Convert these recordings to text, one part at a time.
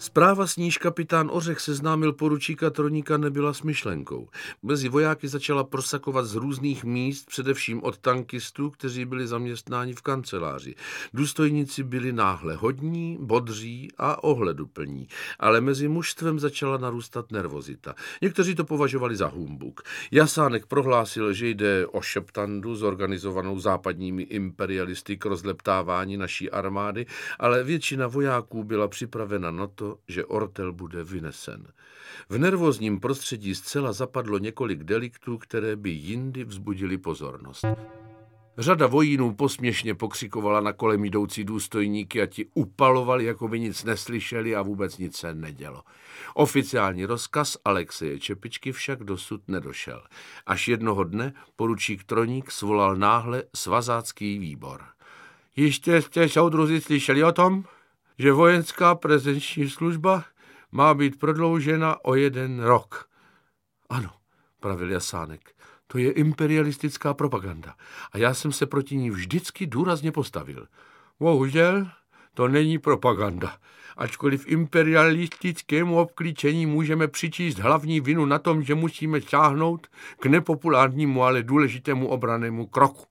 Zpráva s níž kapitán Ořech seznámil poručíka Troníka nebyla smyšlenkou. Mezi vojáky začala prosakovat z různých míst, především od tankistů, kteří byli zaměstnáni v kanceláři. Důstojníci byli náhle hodní, bodří a ohleduplní, ale mezi mužstvem začala narůstat nervozita. Někteří to považovali za humbuk. Jasánek prohlásil, že jde o šeptandu zorganizovanou západními imperialisty k rozleptávání naší armády, ale většina vojáků byla připravena na to, že ortel bude vynesen. V nervózním prostředí zcela zapadlo několik deliktů, které by jindy vzbudili pozornost. Řada vojínů posměšně pokřikovala na kolem jdoucí důstojníky a ti upalovali, jako by nic neslyšeli a vůbec nic se nedělo. Oficiální rozkaz Alexeje Čepičky však dosud nedošel. Až jednoho dne poručík Troník svolal náhle svazácký výbor. Ještě jste soudruzi slyšeli o tom? Že vojenská prezenční služba má být prodloužena o jeden rok. Ano, pravil Jasánek, to je imperialistická propaganda a já jsem se proti ní vždycky důrazně postavil. Bohužel, to není propaganda. Ačkoliv imperialistickému obklíčení můžeme přičíst hlavní vinu na tom, že musíme čáhnout k nepopulárnímu, ale důležitému obranému kroku.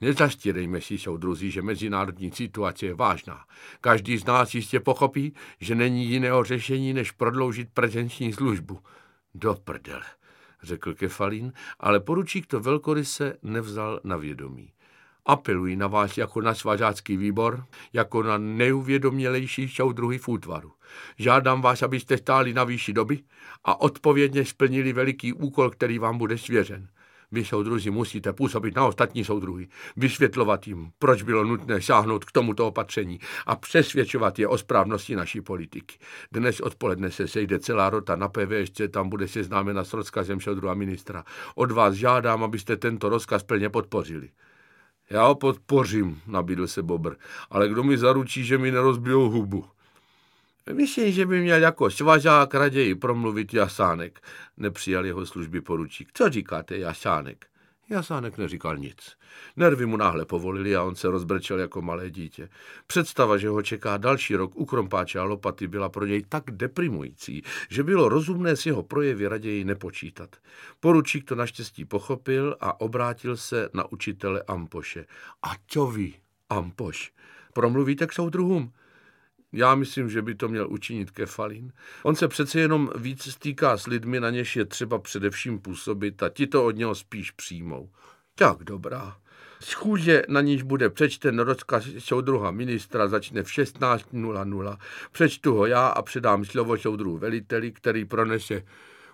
Nezastírejme si, soudruzí, že mezinárodní situace je vážná. Každý z nás jistě pochopí, že není jiného řešení, než prodloužit prezenční službu. Do prdele, řekl Kefalín, ale poručík to velkoryse nevzal na vědomí. Apeluji na vás jako na svazácký výbor, jako na neuvědomělejší soudruhy v útvaru. Žádám vás, abyste stáli na výši doby a odpovědně splnili veliký úkol, který vám bude svěřen. Vy, soudruzi, musíte působit na ostatní soudruhy, vysvětlovat jim, proč bylo nutné sáhnout k tomuto opatření a přesvědčovat je o správnosti naší politiky. Dnes odpoledne se sejde celá rota na PVSC, tam bude seznámena s rozkazem šodru a ministra. Od vás žádám, abyste tento rozkaz plně podpořili. Já ho podpořím, nabídl se Bobr, ale kdo mi zaručí, že mi nerozbijou hubu? Myslím, že by měl jako svažák raději promluvit Jasánek. Nepřijal jeho služby poručík. Co říkáte, Jasánek? Jasánek neříkal nic. Nervy mu náhle povolili a on se rozbrčel jako malé dítě. Představa, že ho čeká další rok u krompáče a lopaty, byla pro něj tak deprimující, že bylo rozumné s jeho projevy raději nepočítat. Poručík to naštěstí pochopil a obrátil se na učitele Ampoše. A co vy, Ampoš? Promluvíte k soudruhům? Já myslím, že by to měl učinit Kefalín. On se přece jenom víc stýká s lidmi, na něž je třeba především působit a ti to od něho spíš přijmou. Tak dobrá. Schůže, na níž bude přečten rozkaz soudruha ministra, začne v 16.00. Přečtu ho já a předám slovo soudruhu veliteli, který pronese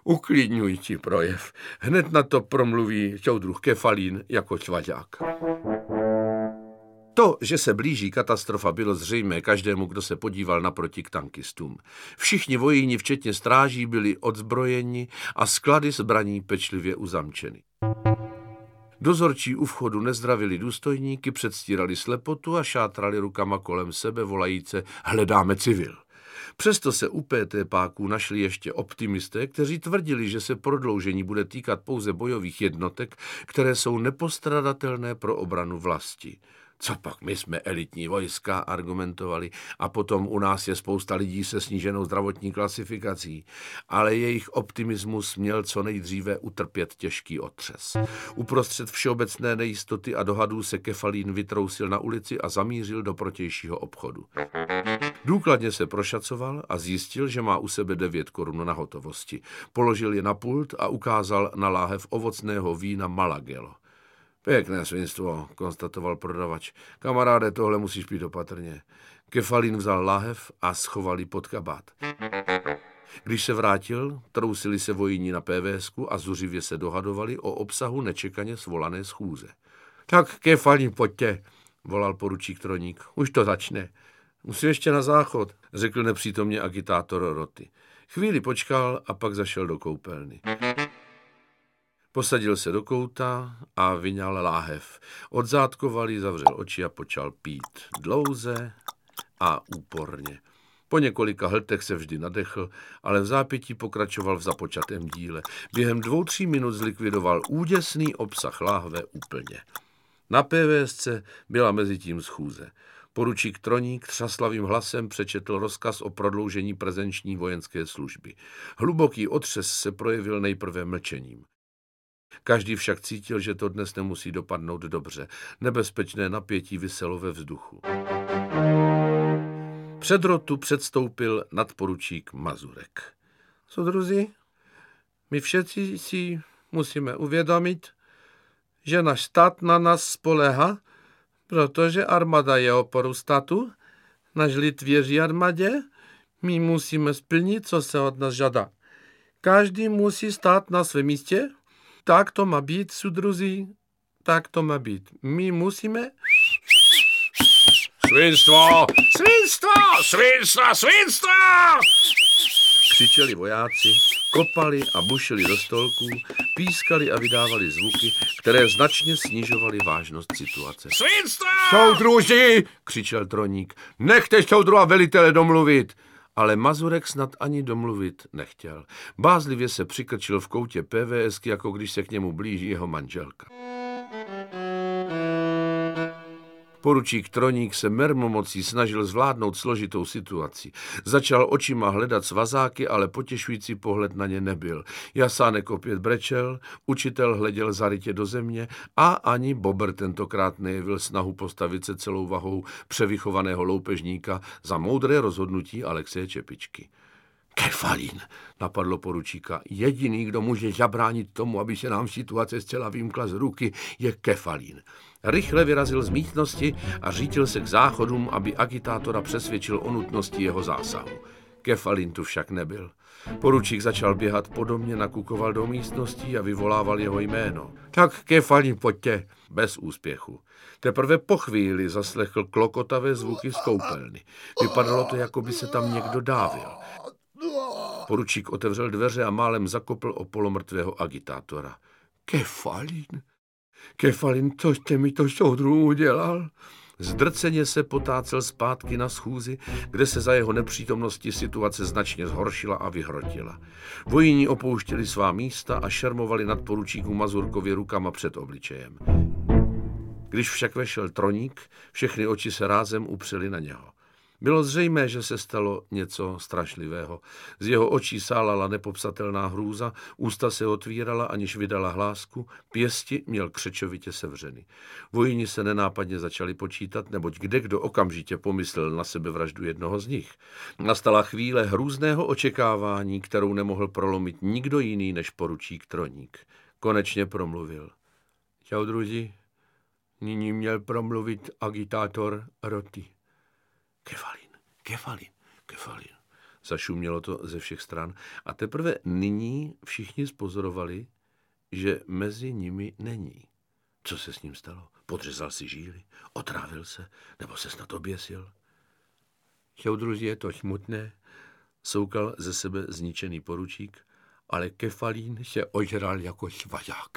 uklidňující projev. Hned na to promluví soudruh Kefalín jako svažák. To, že se blíží katastrofa, bylo zřejmé každému, kdo se podíval naproti k tankistům. Všichni vojíni, včetně stráží, byli odzbrojeni a sklady zbraní pečlivě uzamčeny. Dozorčí u vchodu nezdravili důstojníky, předstírali slepotu a šátrali rukama kolem sebe, volajíce hledáme civil. Přesto se u PT páků našli ještě optimisté, kteří tvrdili, že se prodloužení bude týkat pouze bojových jednotek, které jsou nepostradatelné pro obranu vlasti. Co pak, my jsme elitní vojska, argumentovali, a potom u nás je spousta lidí se sníženou zdravotní klasifikací, ale jejich optimismus měl co nejdříve utrpět těžký otřes. Uprostřed všeobecné nejistoty a dohadů se Kefalín vytrousil na ulici a zamířil do protějšího obchodu. Důkladně se prošacoval a zjistil, že má u sebe 9 korun na hotovosti. Položil je na pult a ukázal na láhev ovocného vína Malagelo. Pěkné svinstvo, konstatoval prodavač. Kamaráde, tohle musíš pít opatrně. Kefalín vzal lahev a schoval ji pod kabát. Když se vrátil, trousili se vojíni na PVSku a zuřivě se dohadovali o obsahu nečekaně svolané schůze. Tak, Kefalín, pojďte, volal poručík Troník. Už to začne. Musím ještě na záchod, řekl nepřítomně agitátor roty. Chvíli počkal a pak zašel do koupelny. Posadil se do kouta a vyňal láhev. Odzátkovali, zavřel oči a počal pít. Dlouze a úporně. Po několika hltech se vždy nadechl, ale v zápětí pokračoval v započatém díle. Během dvou, tří minut zlikvidoval úděsný obsah láhve úplně. Na PVSC byla mezi tím schůze. Poručík Troník třaslavým hlasem přečetl rozkaz o prodloužení prezenční vojenské služby. Hluboký otřes se projevil nejprve mlčením. Každý však cítil, že to dnes nemusí dopadnout dobře. Nebezpečné napětí vyselo ve vzduchu. Před rotu předstoupil nadporučík Mazurek. Soudruzi, my všichni si musíme uvědomit, že náš stát na nás spolehá, protože armáda je oporu státu, náš lid věří armádě, my musíme splnit, co se od nás žádá. Každý musí stát na svém místě, tak to má být, sudruzí, tak to má být. My musíme... Svinstvo! Svinstvo! Svinstvo! Svinstvo! Křičeli vojáci, kopali a bušili do stolků, pískali a vydávali zvuky, které značně snižovaly vážnost situace. Svinstvo! Soudruži, křičel Troník, nechte soudruha velitele domluvit. Ale Mazurek snad ani domluvit nechtěl. Bázlivě se přikrčil v koutě PVSky, jako když se k němu blíží jeho manželka. Poručík Troník se mermomocí snažil zvládnout složitou situaci. Začal očima hledat svazáky, ale potěšující pohled na ně nebyl. Jasánek opět brečel, učitel hleděl zarytě do země a ani Bober tentokrát nejevil snahu postavit se celou vahou převychovaného loupežníka za moudré rozhodnutí Alexeje Čepičky. Kefalín, napadlo poručíka. Jediný, kdo může zabránit tomu, aby se nám situace zcela vymkla z ruky, je Kefalín. Rychle vyrazil z místnosti a řítil se k záchodům, aby agitátora přesvědčil o nutnosti jeho zásahu. Kefalin tu však nebyl. Poručík začal běhat podobně, nakukoval do místnosti a vyvolával jeho jméno. Tak Kefalin, pojďte. Bez úspěchu. Teprve po chvíli zaslechl klokotavé zvuky z koupelny. Vypadalo to, jako by se tam někdo dávil. Poručík otevřel dveře a málem zakopl o polomrtvého agitátora. Kefalin, Kefalin, co jste mi to soudru udělal? Zdrceně se potácel zpátky na schůzi, kde se za jeho nepřítomnosti situace značně zhoršila a vyhrotila. Vojíni opouštěli svá místa a šermovali nad poručíku Mazurkovi rukama před obličejem. Když však vešel troník, všechny oči se rázem upřely na něho. Bylo zřejmé, že se stalo něco strašlivého. Z jeho očí sálala nepopsatelná hrůza, ústa se otvírala, aniž vydala hlásku, pěsti měl křečovitě sevřeny. Vojini se nenápadně začali počítat, neboť kde kdo okamžitě pomyslel na sebe vraždu jednoho z nich. Nastala chvíle hrůzného očekávání, kterou nemohl prolomit nikdo jiný než poručík Troník. Konečně promluvil. Čau, druzi. Nyní měl promluvit agitátor Roty. Kefalin, kefalin, kefalin. Zašumělo to ze všech stran a teprve nyní všichni spozorovali, že mezi nimi není. Co se s ním stalo? Podřezal si žíly? Otrávil se? Nebo se snad oběsil? Soudruzi, je to smutné, soukal ze sebe zničený poručík, ale kefalín se ožral jako svazák.